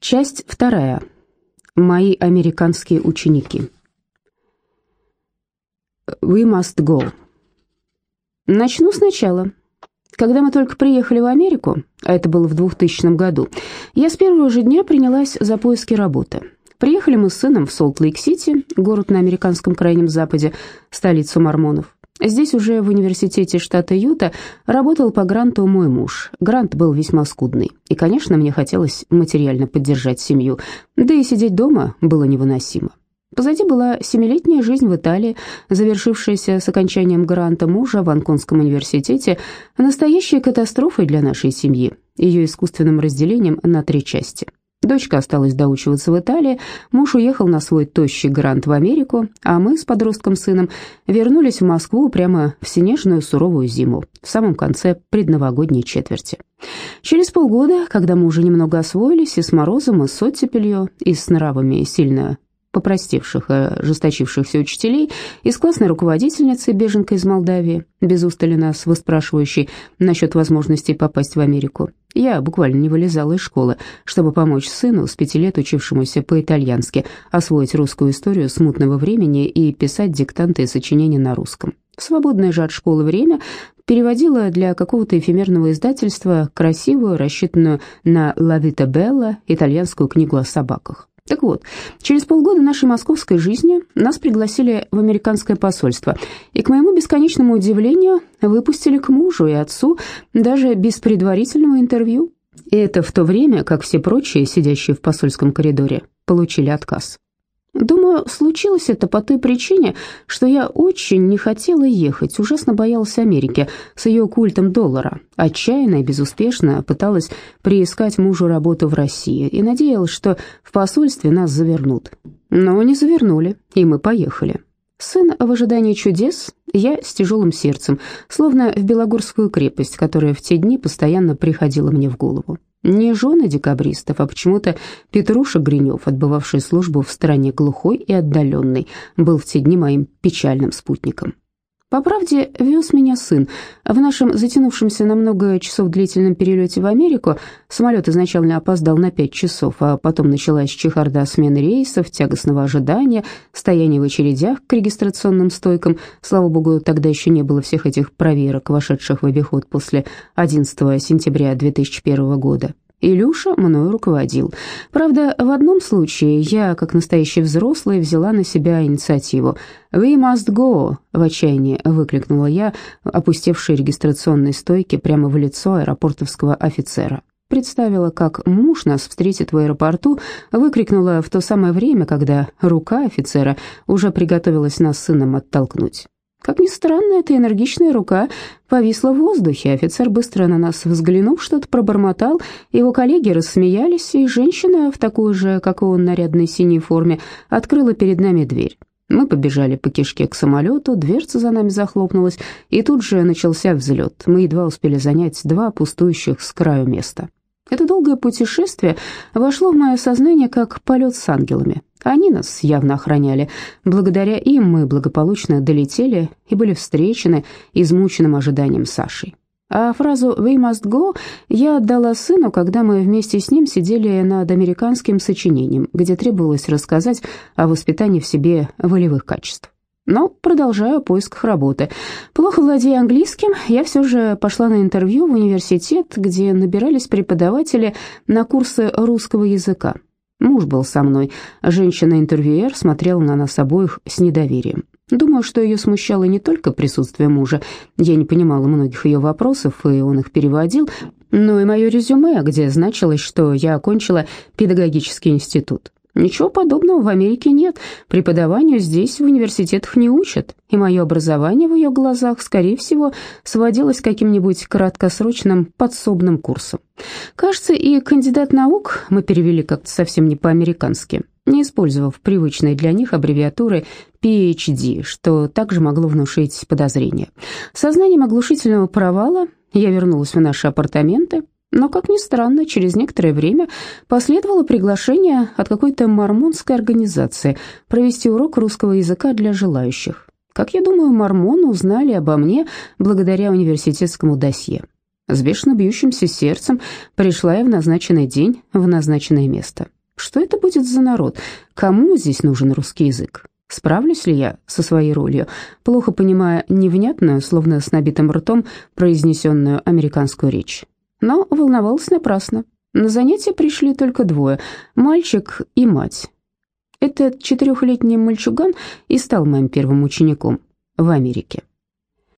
Часть вторая. Мои американские ученики. We must go. Начну сначала. Когда мы только приехали в Америку, а это было в 2000 году, я с первого же дня принялась за поиски работы. Приехали мы с сыном в Солт-Лейк-Сити, город на американском крайнем западе, столицу мормонов. Здесь уже в университете штата Юта работал по гранту мой муж. Грант был весьма скудный, и, конечно, мне хотелось материально поддержать семью, да и сидеть дома было невыносимо. Позади была семилетняя жизнь в Италии, завершившаяся с окончанием гранта мужа в Анконском университете, настоящей катастрофой для нашей семьи, ее искусственным разделением на три части – Дочка осталась доучиваться в Италии, муж уехал на свой тощий грант в Америку, а мы с подростком сыном вернулись в Москву прямо в снежную суровую зиму, в самом конце предновогодней четверти. Через полгода, когда мы уже немного освоились и с морозом, и с оттепелью, и с нравами сильно попростивших и ожесточившихся учителей, и с классной руководительницей, беженкой из Молдавии, без устали нас выспрашивающей насчет возможности попасть в Америку. Я буквально не вылезала из школы, чтобы помочь сыну, с пяти лет учившемуся по-итальянски, освоить русскую историю смутного времени и писать диктанты и сочинения на русском. В свободное же от школы время переводила для какого-то эфемерного издательства красивую, рассчитанную на «Ла Вита Белла» итальянскую книгу о собаках. Так вот, через полгода нашей московской жизни нас пригласили в американское посольство, и, к моему бесконечному удивлению, выпустили к мужу и отцу даже без предварительного интервью. И это в то время, как все прочие, сидящие в посольском коридоре, получили отказ. Думаю, случилось это по той причине, что я очень не хотела ехать, ужасно боялась Америки с ее культом доллара. Отчаянно и безуспешно пыталась приискать мужу работу в России и надеялась, что в посольстве нас завернут. Но не завернули, и мы поехали. Сын в ожидании чудес, я с тяжелым сердцем, словно в Белогорскую крепость, которая в те дни постоянно приходила мне в голову. Не жены декабристов, а почему-то Петруша Гринев, отбывавший службу в стране глухой и отдаленной, был в те дни моим печальным спутником. По правде, вез меня сын. В нашем затянувшемся на много часов длительном перелете в Америку самолет изначально опоздал на пять часов, а потом началась чехарда смены рейсов, тягостного ожидания, стояния в очередях к регистрационным стойкам. Слава богу, тогда еще не было всех этих проверок, вошедших в обиход после 11 сентября 2001 года. Илюша мною руководил. Правда, в одном случае я, как настоящий взрослый, взяла на себя инициативу. «We must go!» — в отчаянии выкрикнула я, опустевшей регистрационной стойки прямо в лицо аэропортовского офицера. Представила, как муж нас встретит в аэропорту, выкрикнула в то самое время, когда рука офицера уже приготовилась нас сыном оттолкнуть. Как ни странно, эта энергичная рука повисла в воздухе. Офицер, быстро на нас взглянув, что-то пробормотал. Его коллеги рассмеялись, и женщина в такой же, как и он, нарядной синей форме открыла перед нами дверь. Мы побежали по кишке к самолету, дверца за нами захлопнулась, и тут же начался взлет. Мы едва успели занять два пустующих с краю места. Это долгое путешествие вошло в мое сознание как полет с ангелами. Они нас явно охраняли. Благодаря им мы благополучно долетели и были встречены измученным ожиданием Сашей. А фразу «We must go» я отдала сыну, когда мы вместе с ним сидели над американским сочинением, где требовалось рассказать о воспитании в себе волевых качеств но продолжаю поиск работы. Плохо владея английским, я все же пошла на интервью в университет, где набирались преподаватели на курсы русского языка. Муж был со мной. Женщина-интервьюер смотрела на нас обоих с недоверием. Думаю, что ее смущало не только присутствие мужа, я не понимала многих ее вопросов, и он их переводил, но и мое резюме, где значилось, что я окончила педагогический институт. Ничего подобного в Америке нет. Преподаванию здесь в университетах не учат, и мое образование в ее глазах, скорее всего, сводилось к каким-нибудь краткосрочным подсобным курсам. Кажется, и кандидат наук мы перевели как-то совсем не по-американски, не использовав привычной для них аббревиатуры PhD, что также могло внушить подозрения. Сознанием оглушительного провала я вернулась в наши апартаменты, но, как ни странно, через некоторое время последовало приглашение от какой-то мормонской организации провести урок русского языка для желающих. Как я думаю, мормоны узнали обо мне благодаря университетскому досье. С бешено бьющимся сердцем пришла я в назначенный день в назначенное место. Что это будет за народ? Кому здесь нужен русский язык? Справлюсь ли я со своей ролью, плохо понимая невнятную, словно с набитым ртом, произнесенную американскую речь? Но волновалась напрасно. На занятия пришли только двое – мальчик и мать. Этот четырехлетний мальчуган и стал моим первым учеником в Америке.